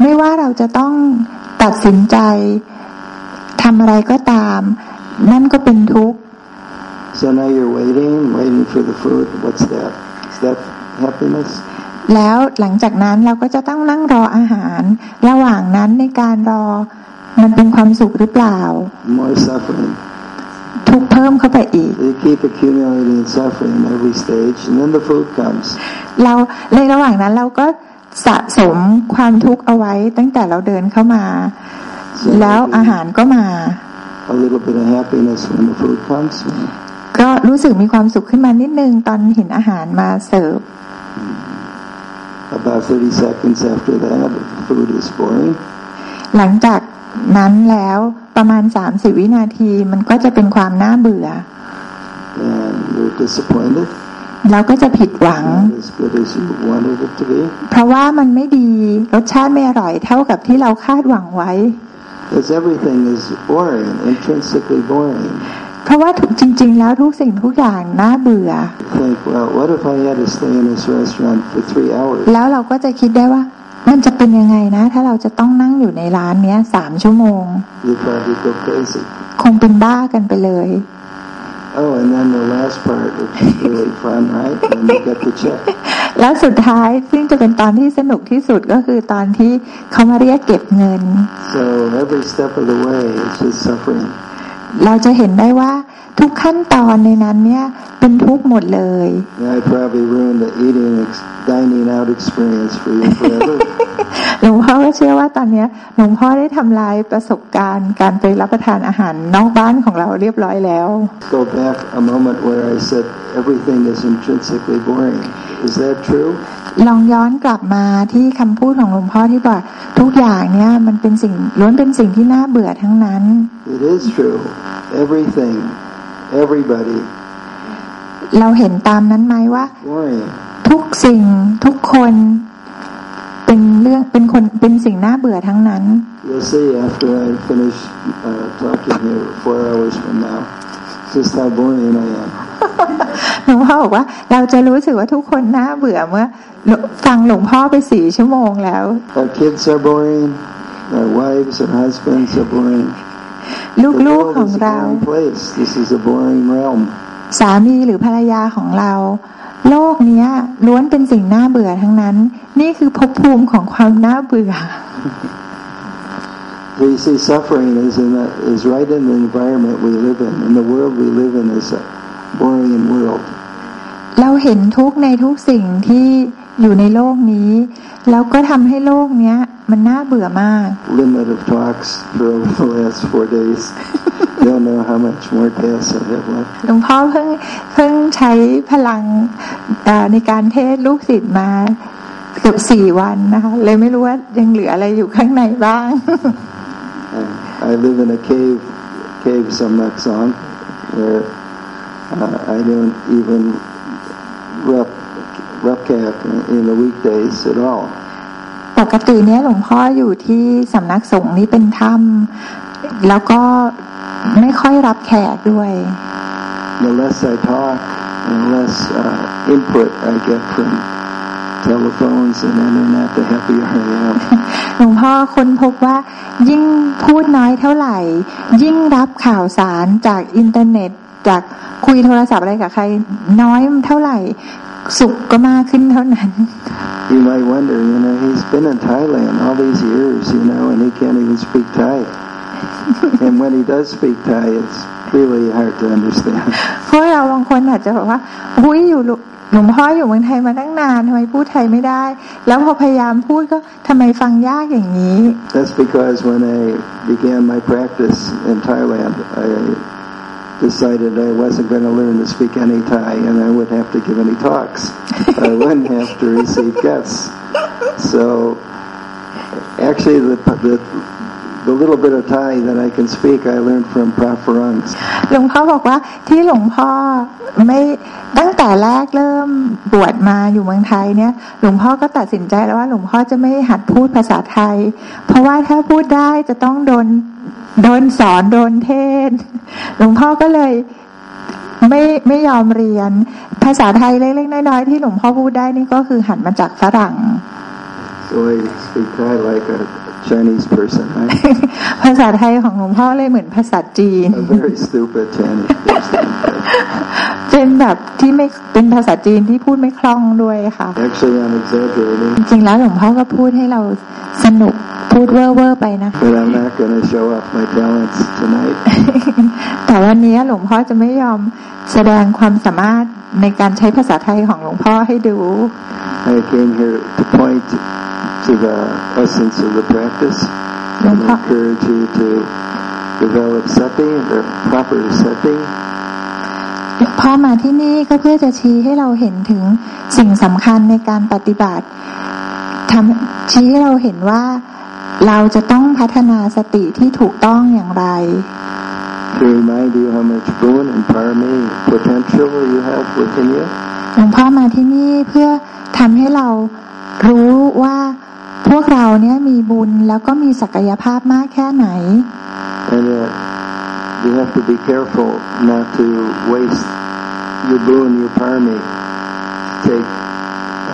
ไม่ว่าเราจะต้องตัดสินใจทำอะไรก็ตาม นั่นก็เป็นทุกข์ So now you're waiting, waiting for the food. What's that? Is that happiness? แล้วหลังจากนั้นเราก็จะต้องนั่งรออาหาร ระหว่างนั้นในการรอมันเป็นความสุขหรือเปล่า More suffering. ทุกข์เพิ่มเข้าไปอีก You keep accumulating suffering in every stage, and then the food comes. เราในระหว่างนั้นเราก็ สะสมความทุกข์เอาไว้ตั้งแต่เราเดินเข้ามา แล้วอาหารก็มา A little bit of happiness when the food comes. ก็รู้สึกมีความสุขขึ้นมานิดนึงตอนเห็นอาหารมาเสิร์ฟ About 30 seconds after that, the food is boring. หลังจากนั้นแล้วประมาณ 30 วินาทีมันก็จะเป็นความน่าเบื่อ and you're disappointed. เราก็จะผิดหวัง Not as good as you wanted it to be. เพราะว่ามันไม่ดีรสชาติไม่อร่อยเท่ากับที่เราคาดหวังไว้ Because everything is boring, intrinsically boring. เพราะว่าถูกจริง ๆ แล้วทุกสิ่งทุกอย่างน่าเบื่อ You think, well, what if I had to stay in this restaurant for three hours? แล้วเราก็จะคิดได้ว่า มันจะเป็นยังไงนะ ถ้าเราจะต้องนั่งอยู่ในร้านเนี้ยสามชั่วโมง You probably go crazy. คงเป็นบ้ากันไปเลย Oh, and then the last part, which is really fun, right? When you get the check. แล้วสุดท้ายซึ่งจะเป็นตอนที่สนุกที่สุดก็คือตอนที่เขามาเรียกเก็บเงิน So every step of the way is just suffering. เราจะเห็นได้ว่า ทุกขั้นตอนในนั้นเนี่ยเป็นทุกข์หมดเลย And I probably ruined the eating, ex- dining out experience for you forever. หลวงพ่อก็เชื่อว่าตอนเนี้ยหลวงพ่อได้ทำลายประสบการณ์การไปรับประทานอาหารนอกบ้านของเราเรียบร้อยแล้ว Go back a moment where I said everything is intrinsically boring. Is that true? ลองย้อนกลับมาที่คำพูดของหลวงพ่อที่บอกทุกอย่างเนี่ยมันเป็นสิ่งล้วนเป็นสิ่งที่น่าเบื่อทั้งนั้น It is true. Everything, everybody, เราเห็นตามนั้นไหมว่า boring. ทุกสิ่งทุกคนเป็นเรื่องเป็นคนเป็นสิ่งน่าเบื่อทั้งนั้น You'll see after I finish uh, talking here four hours from now, just how boring I am. หลวงพ่อบอกว่าเราจะรู้สึกว่าทุกคนน่าเบื่อเมื่อฟังหลวงพ่อไปสี่ชั่วโมงแล้ว Our kids are boring. Our wives, our husbands are boring. The ลูก world ๆของ is a เรา boring place. This is a boring realm. สามีหรือภรรยาของเรา โลกเนี้ยล้วนเป็นสิ่งน่าเบื่อทั้งนั้น นี่คือภพภูมิของความน่าเบื่อ So you see, suffering is in the, is right in the environment we live in, and the world we live in is a boring world. เราเห็นทุกข์ในทุกสิ่งที่ อยู่ในโลกนี้ แล้วก็ทำให้โลกเนี้ย มันน่าเบื่อมาก Limit of talks for over the last four days. Don't know how much more gas I have left. หลวงพ่อเพิ่งเพิ่งใช้พลังเอ่อในการเทศลูกศิษย์มาเกือบสี่วันนะคะ เลยไม่รู้ว่ายังเหลืออะไรอยู่ข้างในบ้าง I, I live in a cave, cave Samnak song, where uh, I don't even rep, repcap in, in the weekdays at all. ปกติเนี้ยหลวงพ่ออยู่ที่สำนักสงฆ์นี้เป็นถ้ำแล้วก็ไม่ค่อยรับแขกด้วย The less I talk, the less uh, input I get from telephones and internet, the happier I am. หลวงพ่อค้นพบว่ายิ่งพูดน้อยเท่าไหร่ ยิ่งรับข่าวสารจากอินเทอร์เน็ตจากคุยโทรศัพท์อะไรกับใคร น้อยเท่าไหร่ สุขก็มากขึ้นเท่านั้น You might wonder, you know, he's been in Thailand all these years, you know, and he can't even speak Thai. and when he does speak Thai, it's really hard to understand. พวกเราบางคนอาจจะบอกว่าอุ้ยอยู่หลวหลวงพ่ออยู่เมืองไทยมาตั้งนานทำไมพูดไทยไม่ได้ แล้วพอพยายามพูดก็ทำไมฟังยากอย่างนี้ That's because when I began my practice in Thailand, I decided I wasn't going to learn to speak any Thai and I wouldn't have to give any talks. I wouldn't have to receive guests. So actually the, the, the little bit of Thai that I can speak, I learned from Prafarungs. หลวงพ่อบอกว่าที่หลวงพ่อไม่ตั้งแต่แรกเริ่มบวชมาอยู่เมืองไทยเนี่ย หลวงพ่อก็ตัดสินใจแล้วว่าหลวงพ่อจะไม่หัดพูดภาษาไทย เพราะว่าถ้าพูดได้จะต้องโดนโดนสอนโดนเทศน์หลวงพ่อก็เลยไม่ไม่ยอมเรียน ภาษาไทยเล็กๆน้อยๆที่หลวงพ่อพูดได้นี่ก็คือหัดมาจากฝรั่ง So So I speak Thai like a Chinese person, right? ภาษาไทยของหลวงพ่อเลยเหมือนภาษาจีน a very stupid Chinese person. เป็นแบบที่ไม่เป็นภาษาจีนที่พูดไม่คล่องด้วยค่ะ Actually, I'm exaggerating, จริงๆแล้วหลวงพ่อก็พูดให้เราสนุกพูดเว่อร์ๆไปนะคะ but I'm not going to show off my talents tonight. แต่วันนี้หลวงพ่อจะไม่ยอมแสดงความสามารถในการใช้ภาษาไทยของหลวงพ่อให้ดู I came here to point to the essence of the practice and Longpa- encourage you to develop sati, the proper sati, พ่อมาที่นี่ก็เพื่อจะชี้ให้เราเห็นถึงสิ่งสำคัญในการปฏิบัติทำชี้ให้เราเห็นว่าเราจะต้องพัฒนาสติที่ถูกต้องอย่างไร to remind you how much boon and parami potential you have within you. หลวงพ่อมาที่นี่เพื่อทำให้เรารู้ว่า พวกเราเนี่ยมีบุญแล้วก็มีศักยภาพมากแค่ไหน And yet, you have to be careful not to waste your boon, your parami. Take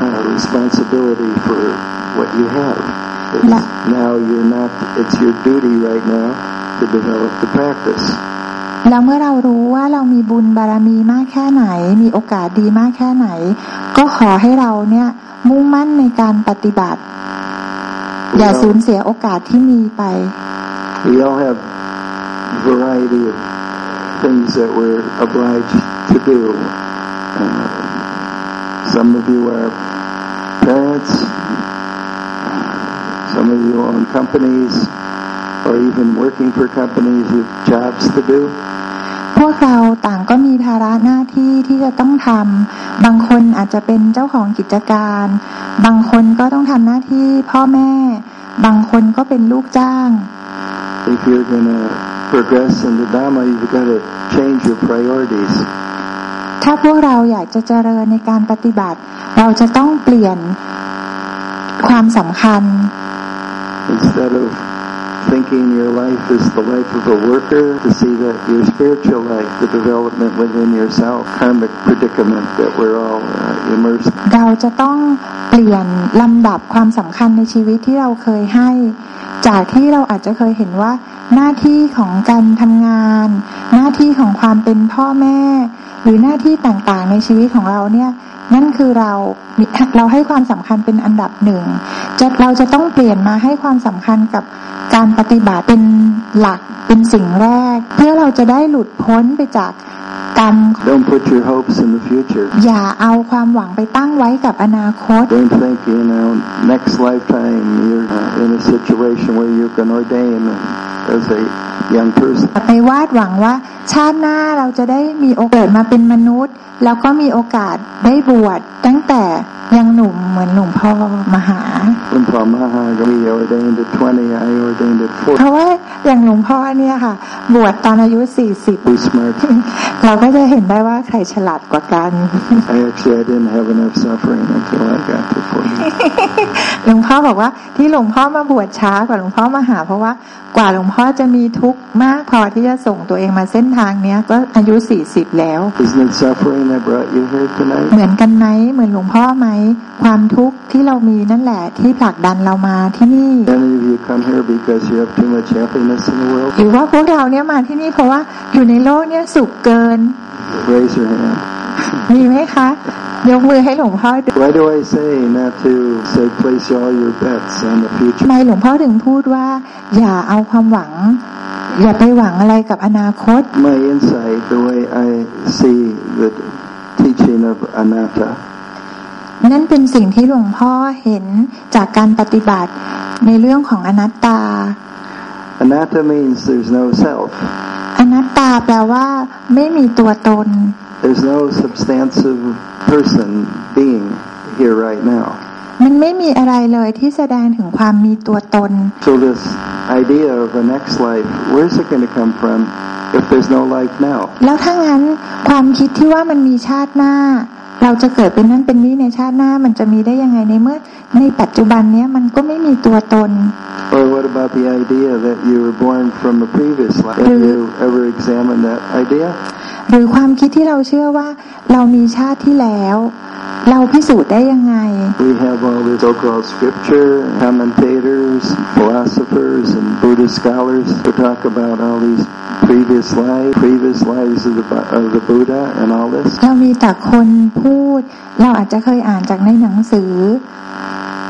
uh, responsibility for what you have. It's La- now you're not, it's your duty right now to develop the practice. แล้วเมื่อเรารู้ว่าเรามีบุญบารมีมากแค่ไหน มีโอกาสดีมากแค่ไหน ก็ขอให้เราเนี่ยมุ่งมั่นในการปฏิบัติ อย่าสูญเสียโอกาสที่มีไป We all have variety of things that we're obliged to do. Uh, some of you are parents, some of you own companies, or even working for companies with jobs to do. พวกเราต่างก็มีภาระหน้าที่ที่จะต้องทำ บางคนอาจจะเป็นเจ้าของกิจการ บางคนก็ต้องทำหน้าที่พ่อแม่ บางคนก็เป็นลูกจ้าง If you're going to progress in the Dhamma, you've got to change your priorities. ถ้าพวกเราอยากจะเจริญในการปฏิบัติ เราจะต้องเปลี่ยนความสำคัญ Instead of thinking your life is the life of a worker, to see that your spiritual life, the development within yourself, karmic predicament that we're all uh, immersed เราจะต้องเปลี่ยนลำดับความสำคัญในชีวิตที่เราเคยให้ จากที่เราอาจจะเคยเห็นว่า หน้าที่ของการทำงาน หน้าที่ของความเป็นพ่อแม่ หรือหน้าที่ต่างๆในชีวิตของเราเนี่ยนั่นคือเราเราให้ความสำคัญเป็นอันดับหนึ่งจะเราจะต้องเปลี่ยนมาให้ความสำคัญกับ การปฏิบัติเป็นหลักเป็นสิ่งแรก เพื่อเราจะได้หลุดพ้นไปจากกรรม Don't put your hopes in the future. อย่าเอาความหวังไปตั้งไว้กับอนาคต Don't think, you know, next lifetime you're uh, in a situation where you can ordain as a young person. ไปวาดหวังว่า ชาติหน้าเราจะได้มีโอกาสเกิดมาเป็นมนุษย์ แล้วก็มีโอกาสได้บวชตั้งแต่ยังหนุ่มเหมือนหลวงพ่อมหา When Maha we ordained at 20, I ordained at 40. เพราะว่าอย่างหลวงพ่อเนี่ยค่ะ บวชตอนอายุ Be smart. 40เราก็จะเห็นได้ว่าใครฉลาดกว่ากัน I actually I didn't have enough suffering until I got to 40. หลวงพ่อบอกว่าที่หลวงพ่อมาบวชช้ากว่าหลวงพ่อมาหา เพราะว่ากว่าหลวงพ่อจะมีทุกข์มากพอที่จะส่งตัวเองมาเส้นทางเนี้ยก็อายุ40แล้ว Isn't it suffering that brought you here tonight? เหมือนกันไหมเหมือนหลวงพ่อไหม ความทุกข์ที่เรามีนั่นแหละที่ผลักดันเรามาที่นี่ Any of you come here because you have too much happiness in the world? หรือว่าพวกเราเนี่ยมาที่นี่เพราะว่าอยู่ในโลกเนี่ยสุขเกิน Raise your hand. มีไหมคะยกมือให้หลวงพ่อดู Why do I say not to say place all your bets on the ทำ future? ไมหลวงพ่อถึงพูดว่า อย่าเอาความหวัง อย่าไปหวังอะไรกับอนาคต My insight, the way I see the teaching of anatta, นั่นเป็นสิ่งที่หลวงพ่อเห็นจากการปฏิบัติในเรื่องของอนัตตา anatta means there's no self. อนัตตาแปลว่า ไม่มีตัวตน There's no substantive person being here right now. มันไม่มีอะไรเลยที่แสดงถึงความมีตัวตน So this idea of a next life, where's it going to come from if there's no life now? แล้วถ้างั้นความคิดที่ว่ามันมีชาติหน้า เราจะเกิดเป็นนั่นเป็นนี่ในชาติหน้ามันจะมีได้ยังไงในเมื่อในปัจจุบันเนี้ยมันก็ไม่มีตัวตน Or what about the idea that you were born from a previous life? Have you ever examined that idea? หรือความคิดที่เราเชื่อว่าเรามีชาติที่แล้ว เราพิสูจน์ได้ยังไง We have all the so-called scripture commentators, philosophers, and Buddhist scholars who talk about all these previous lives, previous lives of the of the Buddha, and all this. เรามีแต่คนพูด เราอาจจะเคยอ่านจากในหนังสือ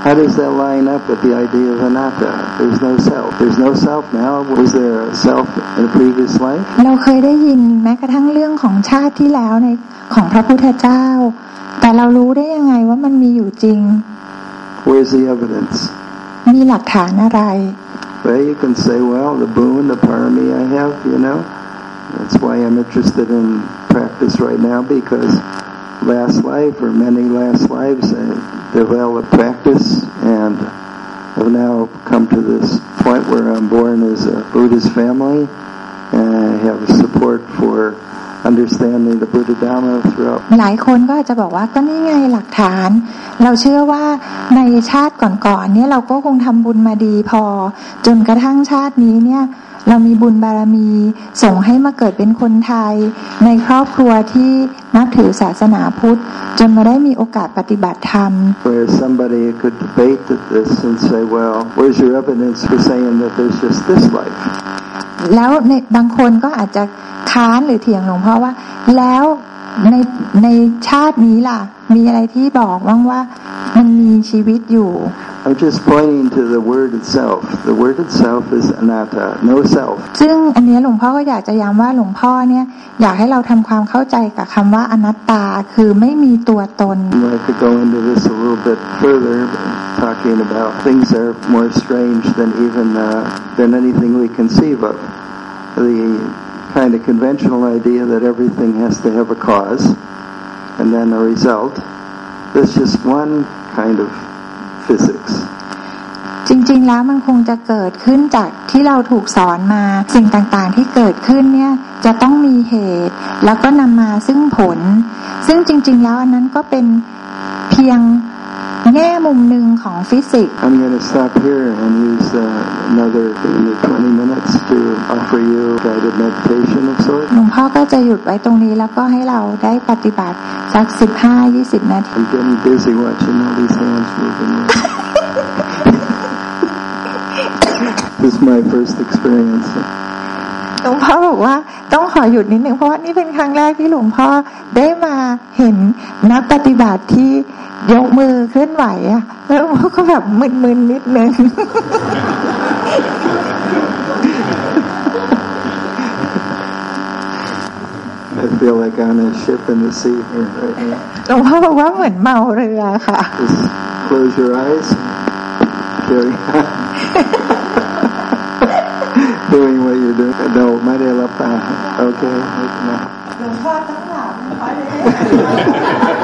How does that line up with the idea of anatta? There's no self. There's no self now. Was there a self in a previous life? เราเคยได้ยินแม้กระทั่งเรื่องของชาติที่แล้วในของพระพุทธเจ้า แต่เรารู้ได้ยังไงว่ามันมีอยู่จริง Where's the evidence? มีหลักฐานอะไร Well, you can say, well, the boon, the parami I have, you know. That's why I'm interested in practice right now because last life or many last lives I developed practice and have now come to this point where I'm born as a Buddhist family and I have support for understanding the Buddha Dhamma throughout หลายคนก็อาจจะบอกว่าก็นี่ไงหลักฐาน เราเชื่อว่าในชาติก่อนๆเนี่ยเราก็คงทำบุญมาดีพอ จนกระทั่งชาตินี้เนี่ยเรามีบุญบารมี ส่งให้มาเกิดเป็นคนไทย ในครอบครัวที่นับถือศาสนาพุทธ จนมาได้มีโอกาสปฏิบัติธรรม where somebody could debate this and say, well, where's your evidence for saying that there's just this life? แล้วในบางคนก็อาจจะ ค้านหรือเถียงหลวงพ่อว่า แล้วในในชาตินี้ล่ะ มีอะไรที่บอกบ้างว่ามันมีชีวิตอยู่ I'm just pointing to the word itself. The word itself is anatta, no self. ซึ่งอันเนี้ยหลวงพ่อก็อยากจะย้ำว่าหลวงพ่อเนี่ยอยากให้เราทำความเข้าใจกับคำว่าอนัตตาคือไม่มีตัวตน I could go into this a little bit further, talking about things that are more strange than even uh, than anything we conceive of. The kind of conventional idea that everything has to have a cause and then a result. There's just one kind of physics. จริงๆ แล้วมันคงจะเกิดขึ้นจากที่เราถูกสอนมา สิ่งต่างๆที่เกิดขึ้นเนี่ยจะต้องมีเหตุ แล้วก็นำมาซึ่งผล ซึ่งจริง ๆ แล้วอันนั้นก็เป็นเพียง แง่มุมหนึ่งของฟิสิกส์ I'm going to stop here and use uh, another 20 minutes to offer you guided meditation of sorts. หลวงพ่อก็จะหยุดไว้ตรงนี้แล้วก็ให้เราได้ปฏิบัติสักสิบห้ายี่สิบนาที I'm getting busy watching all these hands moving. this is my first experience. หลวงพ่อบอกว่าต้องขอหยุดนิดนึงเพราะว่านี่เป็นครั้งแรกที่หลวงพ่อได้มาเห็นนักปฏิบัติที่ ยกมือเคลื่อนไหวอะแล้วหลวงพ่อก็แบบมึนๆนิดนึง I feel like on a ship in the sea here right now. หลวงพ่อบอกว่าเหมือนเมาเรือค่ะ Just close your eyes. Carry on. doing what you're doing. No, might have left out. Okay. open up. หลวงพ่อต้องหลับ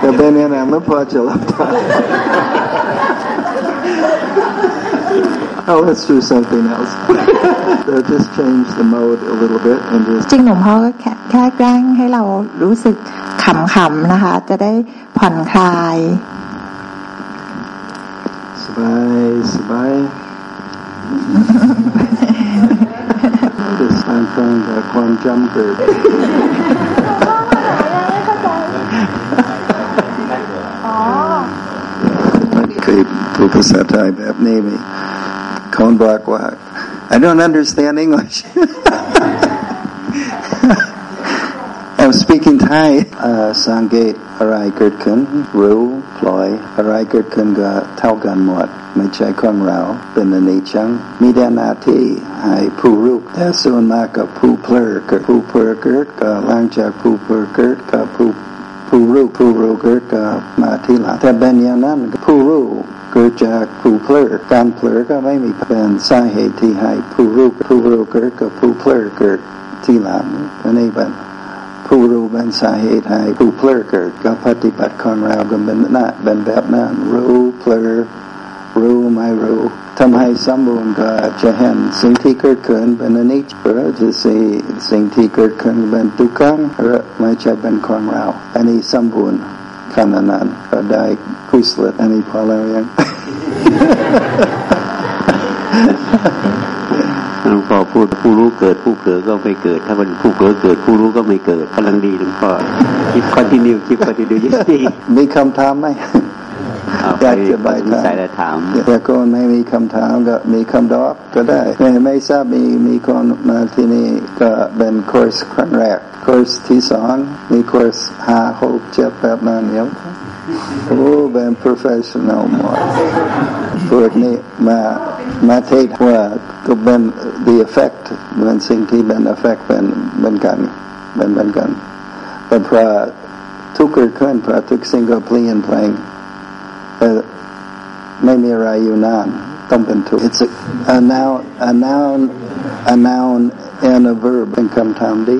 แต่เป็นเนี่ยนะไม่พอจะรับตา Oh, let's do something else. so just change the mode a little bit and just จริงหลวงพ่อก็แค่แค่แกล้งให้เรารู้สึกขำๆนะคะ จะได้ผ่อนคลาย Sbai, sbai. Just I'm trying to quam jumper. อ๋อ เคยพูดภาษาไทยแบบนี้มีคนบอกว่า I don't understand English I'm speaking Thai เอ่อสังเกตอะไรเกิดขึ้นรู้ปล่อยอะไรเกิดขึ้นก็เท่ากันหมด ไม่ใช่ของเราเป็นอนิจจังมีแต่หน้าที่ให้ผู้รู้แต่ส่วนมากกับผู้เพลิดเกิดผู้เพลิดเกิดก็หลังจากผู้เพลิดเกิดกับผู้ ผู้รู้ผู้รู้เกิดก็มาทีหลังแต่เป็นอย่างนั้นผู้รู้เกิดจากผู้เพลิดการเพลิดก็ไม่มีเป็นสาเหตุที่ให้ผู้รู้ผู้รู้เกิดกับผู้เพลิดเกิดทีหลังอันนี้เป็นผู้รู้เป็นสาเหตุให้ผู้เพลิดเกิดก็ปฏิบัติของเราก็เป็นนั้นเป็นแบบนั้นรู้เพลิด รู้ไม่รู้ทำให้สมบูรณ์ก็จะเห็นสิ่งที่เกิดขึ้นเป็นอนิจจ์หรือจะสิ่งสิ่งที่เกิดขึ้นเป็นทุกขังหรือไม่ใช่เป็นของเรา อันนี้สมบูรณ์ขนาดนั้นก็ได้คุยสลัดอันนี้พอแล้วยังหลวงพ่อพูดผู้รู้เกิดผู้เผลอก็ไม่เกิด ถ้ามันผู้เผลอเกิดผู้รู้ก็ไม่เกิดกำลังดีหลวงพ่อคิดคอนติเนียคิดคอนติเนียยิ่งดีมีคำถามไหม อยากจะไปถามถามแต่คนไม่มีคำถามก็มีคำตอบก็ได้ไม่ทราบมีมีคนมาที่นี่ก็เป็นคอร์สครั้งแรกคอร์สที่สองมีคอร์สห้าหกเจ็ดแปดนั้นเยอะโอ้เป็น professional หมดพวกนี้มามาเทศว่าก็เป็น the effect เหมือนสิ่งที่เป็น effect เป็นเป็นกันเป็นเป็นกันแต่พอทุกเกิดขึ้นพอทุกสิ่งก็เปลี่ยนแปลง ไม่มีอะไรอยู่นานต้องเป็นทุก it's a, a noun a noun a noun and a verb เป็นคำถามดี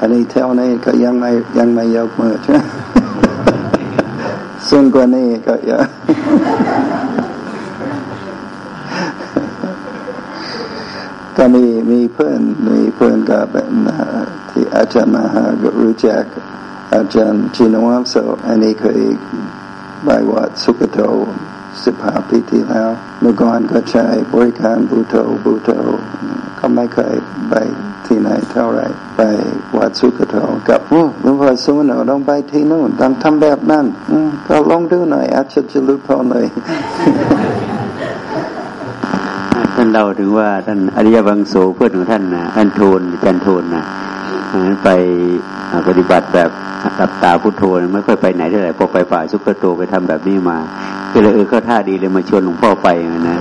อันนี้เท่านี้ก็ยังไม่ยังไม่ยกมือใช่ไหมส่วนกว่านี้ก็ยัง ก็มีมีเพื่อนมีเพื่อนก็เป็นที่อาจารย์มหากรู้จักอาจารย์จินวัมโซอันนี้เคยไปวัดสุกโตสิบห้าปีที่แล้วเมื่อก่อนก็ใช้บริการบูโตบูโตก็ไม่เคยไปที่ไหนเท่าไรไปวัดสุกโตกับโอ้หลวงพ่อสุวรรณต้องไปที่นู่นต้องทำแบบนั้นก็ลองดูหน่อยอาจจะจะรู้พอเลยานเล่าถึงว่าท่านอริยบังโสเพื่อนของท่านนะท่านโทนจันโทนนะไปปฏิบัติแบบรับตาพุทโธไม่ค่อยไปไหนเท่าไหร่พอไปป่าสุกโตไปทำแบบนี้มาก็เลยเออก็ท่าดีเลยมาชวนหลวงพ่อไปนะ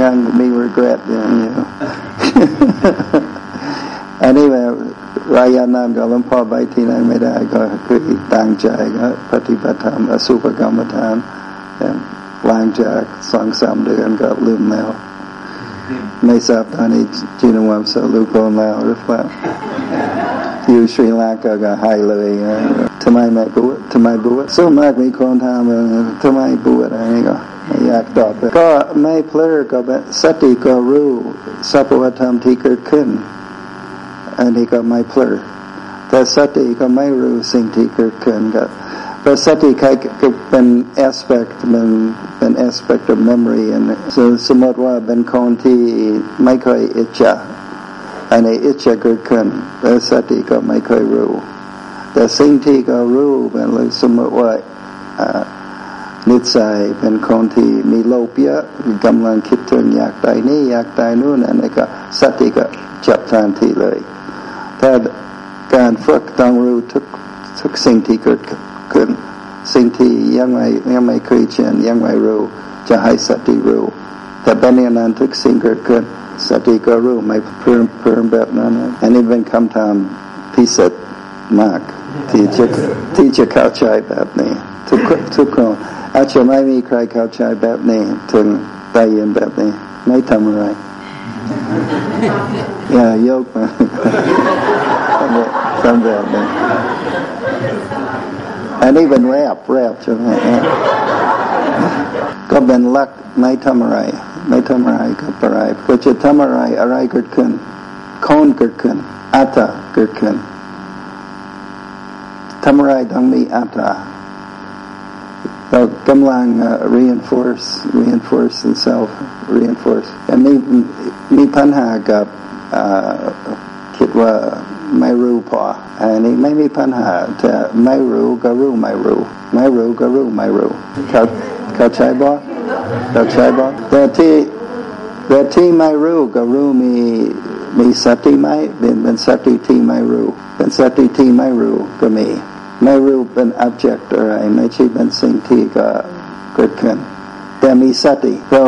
ยังมี regret อย่างนี้อันนี้แรายานามกับหลวงพ่อไปที่ไหนไม่ได้ ก็คือตั้งใจก็ปฏิบัติธรรมอสุภกรรมฐานหลังจากสองสามเดือนก็ลืมแล้วไม่ทราบตอนนี้จีนวัมสรุปแล้วหรือเปล่าอยู่ศรีลังกาก็หายเลยทำไมไม่บวชทำไมบวชส่วนมากมีคนถามทำไมบวชอะไรก็อยากตอบก็ไม่เพลิดก็สติก็รู้สัพพธรรมที่เกิดขึ้น อันนี้ก็ไม่เพลิดแต่สติก็ไม่รู้สิ่งที่เกิดขึ้นก็เพราะสติใครก็เป็น aspect มันเป็น aspect of memory อันสมมติว่าเป็นคนที่ไม่เคยอิจฉาอันนี้อิจฉาเกิดขึ้นแต่สติก็ไม่เคยรู้ แต่สิ่งที่ก็รู้เป็นเลยสมมติว่านิสัยเป็นคนที่มีโลภเยอะกำลังคิดถึงอยากตายนี่อยากตายนู่นอันนี้ก็สติก็จับทันทีเลย แต่การฝึกต้องรู้ทุกทุกสิ่งที่เกิดขึ้น สิ่งที่ยังไม่ยังไม่เคยเช่นยังไม่รู้ จะให้สติรู้แต่เป็นอย่างนั้นทุกสิ่งเกิดขึ้นสติก็รู้ไม่เพิ่มเพิ่มแบบนั้น อันนี้เป็นคำถามพิเศษมากที่จะที่จะเข้าใจแบบนี้ ทุกทุกคนอาจจะไม่มีใครเข้าใจแบบนี้ ถึงได้ยินแบบนี้ ไม่ทำอะไร อย่ายกมาทำแบบนี้อันนี้เป็นแรบแรบใช่ไหมก็เป็นลักไม่ทำอะไร ไม่ทำอะไรก็อะไรก็จะทำอะไรอะไรเกิดขึ้นคนเกิดขึ้นอัตตาเกิดขึ้นทำอะไรต้องมีอัตตา เรากำลัง reinforce reinforce the self reinforce อันนี้มีปัญหากับคิดว่าไม่รู้พออันนี้ไม่มีปัญหาแต่ไม่รู้ก็รู้ไม่รู้ไม่รู้ก็รู้ไม่รู้เขาเขาใช้บ่เขาใช้บ่แต่ที่แต่ที่ไม่รู้ก็รู้มีมีสติไหมเป็นเป็นสติที่ไม่รู้เป็นสติที่ไม่รู้ก็มี ไม่รู้เป็น object อะไร ไม่ใช่เป็นสิ่งที่ก็เกิดขึ้น แต่มีสติก็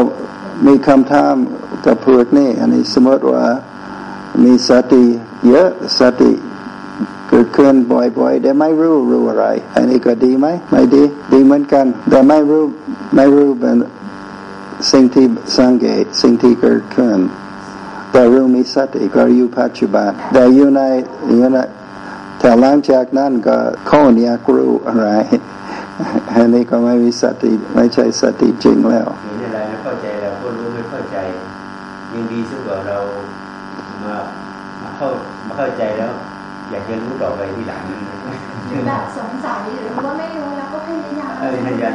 มีคำถามกับพวกนี้ อันนี้สมมติว่ามีสติเยอะสติเกิดขึ้นบ่อยๆแต่ไม่รู้รู้อะไร อันนี้ก็ดีไหมไม่ดี ดีเหมือนกัน แต่ไม่รู้ไม่รู้เป็นสิ่งที่สังเกตสิ่งที่เกิดขึ้นแต่รู้มีสติก็อยู่ปัจจุบันแต่อยู่ในอยู่ใน แต่หลังจากนั้นก็คนอยากรู้อะไรอันนี้ก็ไม่มีสติไม่ใช่สติจริงแล้วเห็นอะไรเข้าใจแล้วคนรู้ไม่เข้าใจยังดีสุดกว่าเรามาเข้ามาเข้าใจแล้ว อยากจะรู้ต่อไปที่หลังแบบสงสัยหรือว่าไม่รู้แล้วก็พยายามพยายาม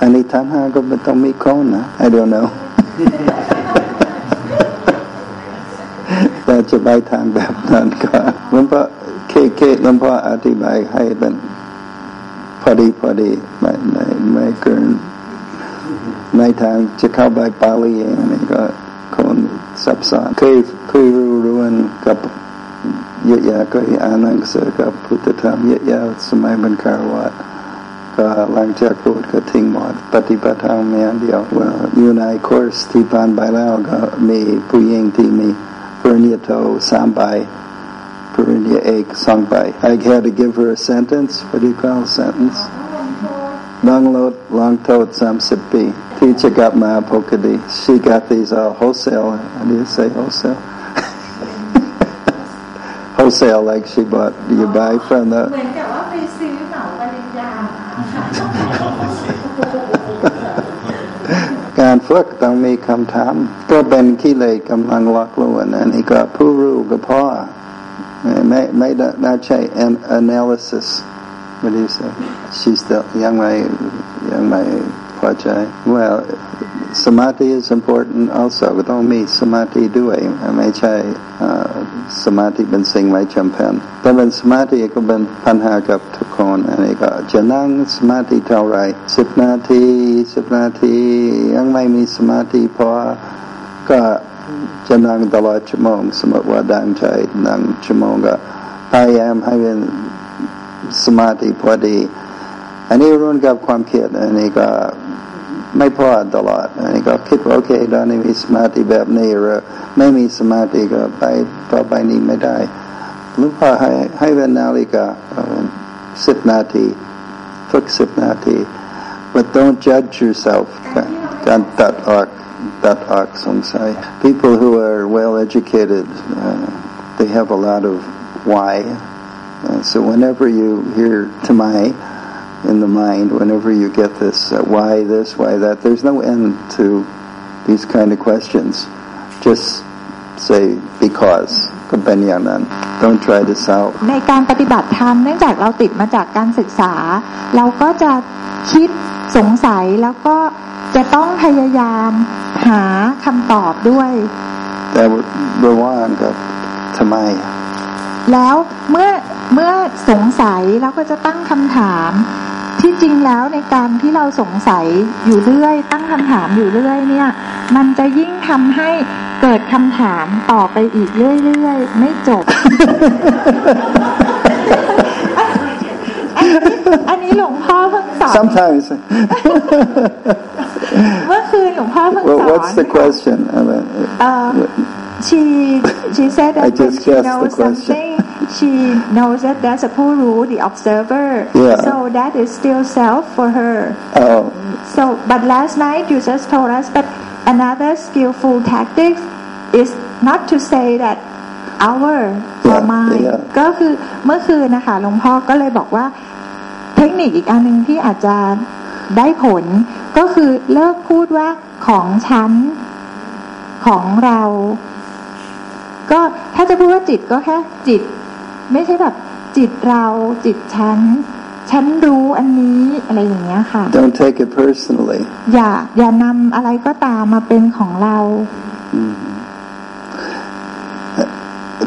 อันนี้ทำห้าก็ไม่ต้องมีคนนะ I don't know แต่จะไปทางแบบนั้นก็หลวงพ่อเคเคหลวงพ่ออธิบายให้เป็นพอดีพอดีไม่ไม่ไม่เกินในทางจะเข้าไปปาลีเองนี่ก็คนซับซ้อนเคยเคยรู้รู้นกับเยอะแยะก็อ่านหนังสือกับพุทธธรรมเยอะแยะสมัยบรรคาวัตก็หลังจากพูดก็ทิ้งหมดปฏิบัติธรรมอย่างเดียวว่าอยู่ในคอร์สที่ผ่านไปแล้วก็มีผู้หญิงที่มี ปริญญาโทสามใบปริญญาเอกสองใบ I had to give her a sentence what do you call a sentence ลองลดลองโทษสามสิบปีที่จะกลับมาปกติ she got these all wholesale how do you say wholesale wholesale like she bought you buy from the ฝึกต้องมีคำถาม ก็เป็นขี้เลยกำลังล็อกลวนอันนี้ก็ผู้รู้ก็พอไม่ไม่ได้ใช้ analysis what do you say she's still ยังไม่ยังไม่พอใจ well samadhi is important also ก็ต้องมีสมาธิด้วย ไม่ใช่สมาธิเป็นสิ่งไม่จำเป็นแต่เป็นสมาธิก็เป็นปัญหากับทุกคนอันนี้ก็จะนั่งสมาธิเท่าไรสิบนาทีสิบนาทียังไม่มีสมาธิพอก็จะนั่งตลอดชั่วโมงสมมติว่าดังใจนั่งชั่วโมงก็พยายามให้เป็นสมาธิพอดี อันนี้รุนกับความเครียดอันนี้ก็ ไม่พอตลอดอันนี้ก็คิดว่าโอเคตอนนี้มีสมาธิแบบนี้หรือไม่มีสมาธิก็ไปต่อไปนี้ไม่ได้หลวงพ่อให้ให้เป็นนาฬิกาสิบนาทีฝึกสิบนาที but don't judge yourself การตัดออกตัดออกสงสัย people who are well educated uh, they have a lot of why uh, so whenever you hear to my in the mind whenever you get this uh, why this, why that. There's no end to these kind of questions. Just say because ก็เป็นอย่างนั้น don't try to solve ในการปฏิบัติธรรมเนื่องจากเราติดมาจากการศึกษา เราก็จะคิดสงสัยแล้วก็จะต้องพยายามหาคำตอบด้วย แต่ระว่างกับทำไม แล้วเมื่อเมื่อสงสัยเราก็จะตั้งคำถาม ที่จริงแล้วในการที่เราสงสัยอยู่เรื่อย ตั้งคำถามอยู่เรื่อยเนี่ย มันจะยิ่งทำให้เกิดคำถามต่อไปอีกเรื่อยๆ ไม่จบ อันนี้หลวงพ่อเพิ่งสอน sometimes เมื่อคืนหลวงพ่อเพิ่งสอน what's the question she she said that she knows something she knows that there's a puru the observer yeah. so that is still self for her oh so but last night you just told us that another skillful tactic is not to say that our or mine ก็คือเมื่อคืนนะคะหลวงพ่อก็เลยบอกว่า เทคนิคอีกอันหนึ่งที่อาจจะได้ผล ก็คือเลิกพูดว่าของฉันของเรา ก็ถ้าจะพูดว่าจิตก็แค่จิต ไม่ใช่แบบจิตเราจิตฉันฉันรู้อันนี้อะไรอย่างเงี้ยค่ะ Don't take it personally อย่าอย่านำอะไรก็ตามมาเป็นของเรา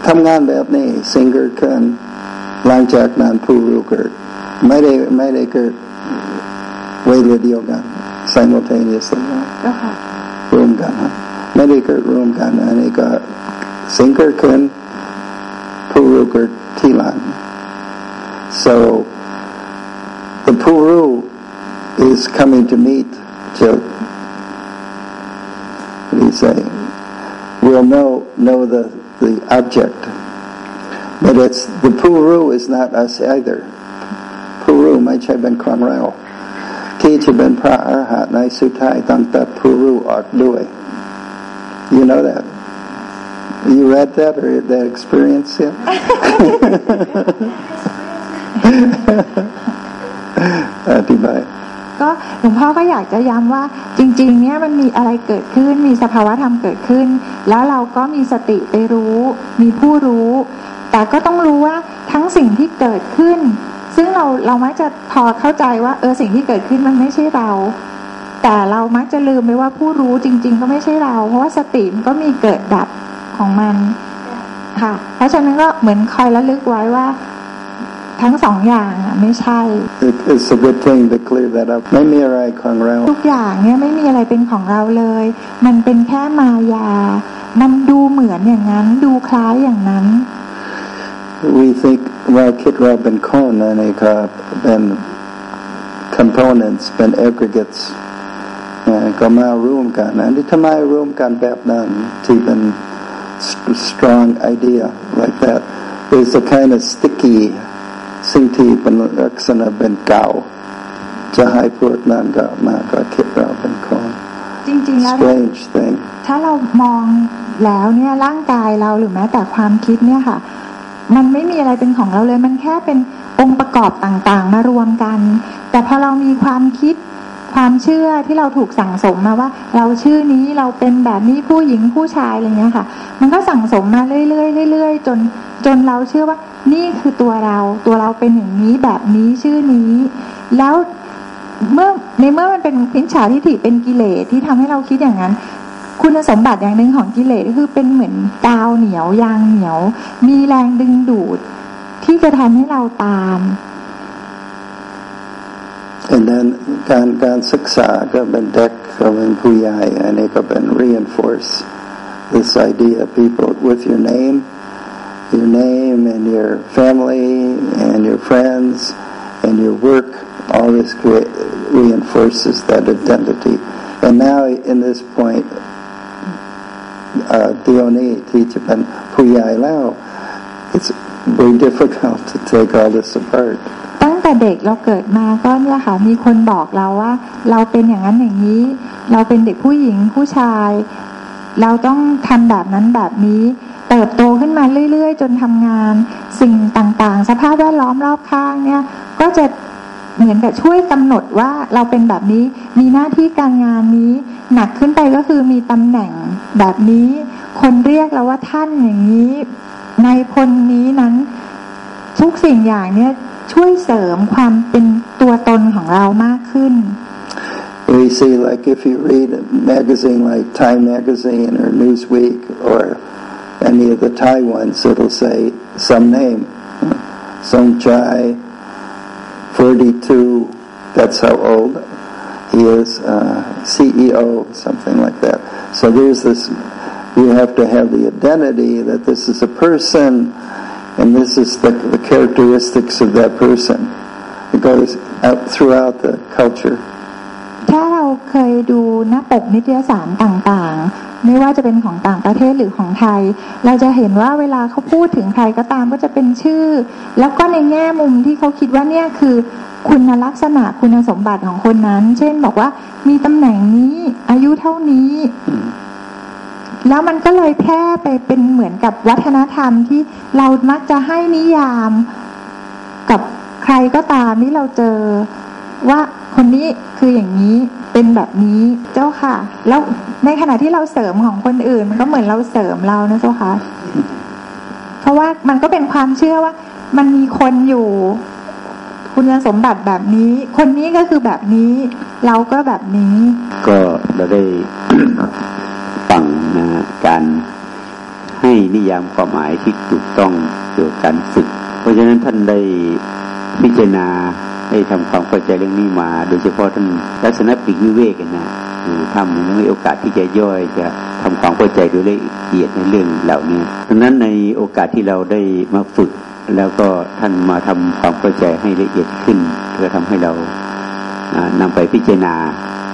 ทำงานแบบนี้ซิงเกิลเกินหลังจากนั้นผู้รู้เกิดไม่ได้ไม่ได้เกิดเวลาเดียวกัน simultaneously รวมกันไม่ได้เกิดรวมกันอันนี้ก็สิงเกิดขึ้นผู้รู้เกิด ที่หลัง so the puru is coming to meet to what do you say will know know the the object but it's the puru is not us either puru ไม่ใช่เป็นของเราที่จะเป็นพระอรหันต์ในสุดท้ายต้องตัดผู้รู้ออกด้วย you know that You read that or that experience yet? อธิบายก็หลวงพ่อก็อยากจะย้ำว่า จริง ๆ เนี่ยมันมีอะไรเกิดขึ้น มีสภาวะธรรมเกิดขึ้น แล้วเราก็มีสติไปรู้ มีผู้รู้ แต่ก็ต้องรู้ว่าทั้งสิ่งที่เกิดขึ้น ซึ่งเราเรามักจะพอเข้าใจว่า เออสิ่งที่เกิดขึ้นมันไม่ใช่เราแต่เรามักจะลืมไปว่าผู้รู้จริง ๆ ก็ไม่ใช่เรา เพราะว่าสติมันก็มีเกิดดับ ของมันค่ะ เพราะฉะนั้นก็เหมือนคอยระลึกไว้ว่าทั้งสองอย่างอะไม่ใช่ It- It's a good thing to clear that up. ไม่มีอะไรของเรา ทุกอย่างเนี่ยไม่มีอะไรเป็นของเราเลย มันเป็นแค่มายา มันดูเหมือนอย่างนั้น ดูคล้ายอย่างนั้น We think เราคิดเราเป็นคนอันนี้ก็เป็น components เป็น aggregates เอ่อก็มารวมกันอันนี้ทำไมรวมกันแบบนั้นที่เป็น st- strong idea like that there's a kind of sticky สิ่งที่เป็นลักษณะเป็นเก่าจะให้พวกนั้นก็มาก็คิดเราเป็นคนจริงๆแล้ว strange thing ถ้าเรามองแล้วเนี่ยร่างกายเราหรือแม้แต่ความคิดเนี่ยค่ะ มันไม่มีอะไรเป็นของเราเลย มันแค่เป็นองค์ประกอบต่างๆ มารวมกัน แต่พอเรามีความคิด ความเชื่อที่เราถูกสั่งสมมาว่า เราชื่อนี้เราเป็นแบบนี้ผู้หญิงผู้ชายอะไรเงี้ยค่ะ มันก็สั่งสมมาเรื่อยๆเรื่อยๆจนจนเราเชื่อว่า นี่คือตัวเรา ตัวเราเป็นอย่างนี้แบบนี้ชื่อนี้ แล้วเมื่อในเมื่อมันเป็นพินฉาทิฏฐิเป็นกิเลสที่ทำให้เราคิดอย่างนั้น คุณสมบัติอย่างหนึ่งของกิเลสก็คือเป็นเหมือนกาวเหนียวยางเหนียว มีแรงดึงดูดที่จะทำให้เราตาม and then การการศึกษาก็เป็นเด็กก็เป็นผู้ใหญ่อันนี้ก็เป็น reinforce this idea people with your name your name and your family and your friends and your work all this crea- reinforces that identity and now in this point uh, เดียวนี้ที่จะเป็นผู้ใหญ่แล้ว it's very difficult to take all this apart ตั้ง แต่เด็กเราเกิดมาก็เนี่ยค่ะมีคนบอกเราว่า เราเป็นอย่างนั้นอย่างนี้ เราเป็นเด็กผู้หญิงผู้ชาย เราต้องทำแบบนั้นแบบนี้ เติบโตขึ้นมาเรื่อย ๆ จนทำงาน สิ่งต่างๆ สภาพแวดล้อมรอบข้างเนี่ย ก็จะเหมือนกับช่วยกำหนดว่าเราเป็นแบบนี้มีหน้าที่การงานนี้ หนักขึ้นไปก็คือมีตำแหน่งแบบนี้ คนเรียกเราว่าท่านอย่างนี้ ในายพลนี้นั้นทุกสิ่งอย่างเนี่ย ช่วยเสริมความเป็นตัวตนของเรามากขึ้น We see, like, if you read a magazine like Time Magazine or Newsweek or any of the Thai ones, it'll say some name. Song Chai, 42, that's how old he is, uh, CEO, something like that. So there's this, you have to have the identity that this is a person and this is the, the characteristics of that person. It goes out throughout the culture. ถ้าเราเคยดูหน้าปกนิตยสารต่างๆ ไม่ว่าจะเป็นของต่างประเทศหรือของไทย เราจะเห็นว่าเวลาเขาพูดถึงใครก็ตามก็จะเป็นชื่อ แล้วก็ในแง่มุมที่เขาคิดว่าเนี่ยคือคุณลักษณะคุณสมบัติของคนนั้น เช่นบอกว่ามีตำแหน่งนี้อายุเท่านี้ แล้วมันก็เลยแพร่ไปเป็นเหมือนกับวัฒนธรรมที่เรามักจะให้นิยามกับใครก็ตามที่เราเจอว่าคนนี้คืออย่างนี้เป็นแบบนี้เจ้าค่ะ แล้วในขณะที่เราเสริมของคนอื่น มันก็เหมือนเราเสริมเรานะเจ้าค่ะ เพราะว่ามันก็เป็นความเชื่อว่า มันมีคนอยู่ คุณสมบัติแบบนี้ คนนี้ก็คือแบบนี้ เราก็แบบนี้ ก็เราได้ การให้นิยามความหมายที่ถูกต้องเกี่ยวกับการฝึก เพราะฉะนั้นท่านได้พิจารณาได้ทำความเข้าใจเรื่องนี้มา โดยเฉพาะท่านลักษณะปลีกวิเวกนะคือทำยังมีโอกาสที่จะย่อยจะทำความเข้าใจโดยละเอียดในเรื่องเหล่านี้ดังนั้นในโอกาสที่เราได้มาฝึก แล้วก็ท่านมาทำความเข้าใจให้ละเอียดขึ้น เพื่อทำให้เราอ่านำไปพิจารณา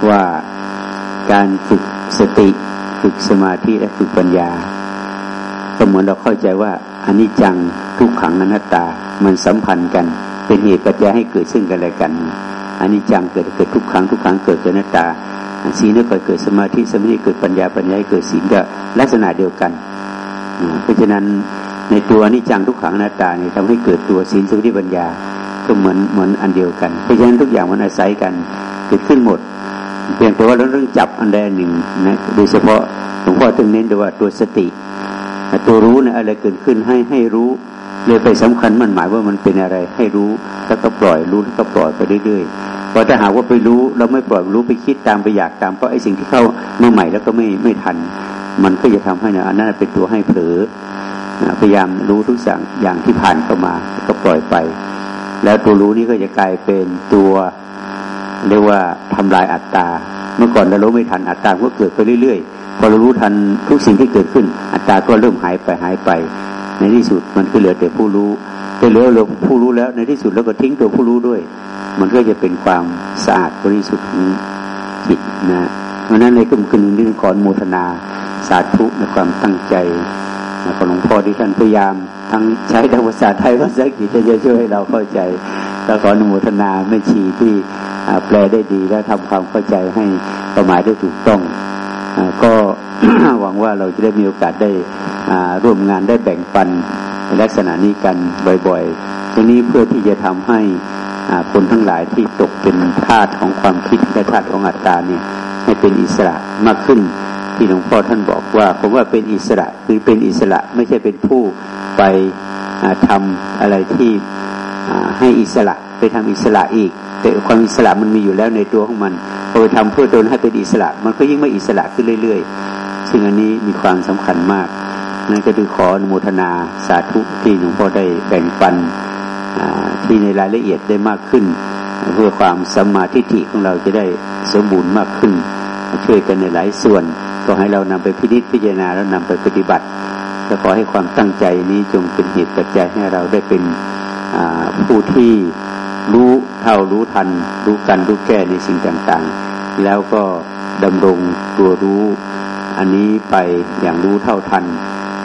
ว่าการฝึกสติ ฝึกสมาธิและฝึกปัญญา ก็เหมือนเราเข้าใจว่าอนิจจังทุกขังอนัตตา มันสัมพันธ์กัน เป็นเหตุปัจจัยให้เกิดซึ่งกันและกันอนิจจังเกิดเกิดทุกขังทุกขังเกิดเกิดอนัตตาศีลก็เกิดสมาธิสมาธิเกิดปัญญาปัญญาเกิดศีลก็ลักษณะเดียวกัน เพราะฉะนั้นในตัวอนิจจังทุกขังอนัตตาเนี่ยทำให้เกิดตัวศีลสมาธิปัญญาก็เหมือนเหมือนอันเดียวกัน เพราะฉะนั้นทุกอย่างมันอาศัยกันเกิดขึ้นหมด เพียงแต่ว่าเราต้องจับอันใดหนึ่งนะโดยเฉพาะหลวงพ่อถึงเน้นด้วยว่าตัวสติ ตัวรู้เนี่ยอะไรเกิดขึ้นให้ให้รู้เลยไปสำคัญมันหมายว่ามันเป็นอะไร ให้รู้แล้วก็ปล่อยรู้แล้วก็ปล่อยไปเรื่อยๆพอถ้าหากว่าไปรู้เราไม่ปล่อยรู้ไปคิดตามไปอยากตามเพราะไอ้สิ่งที่เข้ามาใหม่แล้วก็ไม่ไม่ทัน มันก็จะทำให้นี่ยอันนั้นเป็นตัวให้เผลอพยายามรู้ทุกอย่างอย่างที่ผ่านเข้ามาก็ปล่อยไป แล้วตัวรู้นี้ก็จะกลายเป็นตัว เรียกว่าทำลายอัตตา เมื่อก่อนเรารู้ไม่ทันอัตตาก็เกิดไปเรื่อยๆ พอเรารู้ทันทุกสิ่งที่เกิดขึ้น อัตตาก็เริ่มหายไปหายไป ในที่สุดมันก็เหลือแต่ผู้รู้แต่เหลือเราผู้รู้แล้วในที่สุดแล้วก็ทิ้งตัวผู้รู้ด้วย มันก็จะเป็นความสะอาดบริสุทธิ์ของจิตนะเพราะนั้นในกลุ่มคืนนี้ขอนโมทนาสาธุในความตั้งใจของหลวงพ่อที่ท่านพยายามทั้งใช้ภาษาไทยภาษาอังกฤษจะช่วยให้เราเข้าใจ แล้วขออนุโมทนาไม่ชีที่ แปลได้ดีและทำความเข้าใจให้ประหมายได้ถูกต้องก็หวังว่าเราจะได้มีโอกาสได้ร่วมงานได้แบ่งปันในลักษณะนี้กันบ่อยๆทีนี้เพื่อที่จะทำให้คนทั้งหลายที่ตกเป็นทาสของความคิดและทาสของอัตตาเนี่ยให้เป็นอิสระมากขึ้นที่หลวงพ่อท่านบอกว่าผมว่าเป็นอิสระคือเป็นอิสระไม่ใช่เป็นผู้ไปทำอะไรที่ให้อิสระไปทำอิสระอีก แต่ความอิสระมันมีอยู่แล้วในตัวของมันพอไปทำเพื่อตนให้เป็นอิสระ มันก็ยิ่งไม่อิสระขึ้นเรื่อยๆ ซึ่งอันนี้มีความสำคัญมากนั่นก็คือขออนุโมทนาสาธุที่หลวงพ่อได้แบ่งปันที่ในรายละเอียดได้มากขึ้น เพื่อความสมาทิฐิของเราจะได้สมบูรณ์มากขึ้น ช่วยกันในหลายส่วน ก็ให้เรานำไปพิจิตพิจารณาแล้วนำไปปฏิบัติและขอให้ความตั้งใจนี้จงเป็นเหตุปัจจัยให้เราได้เป็นผู้ที่ รู้เท่ารู้ทัน รู้กันรู้แก้ในสิ่งต่างๆ แล้วก็ดำรงตัวรู้ อันนี้ไปอย่างรู้เท่าทัน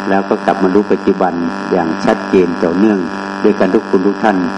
แล้วก็กลับมารู้ปัจจุบันอย่างชัดเจนต่อเนื่อง ด้วยกันทุกคนทุกท่าน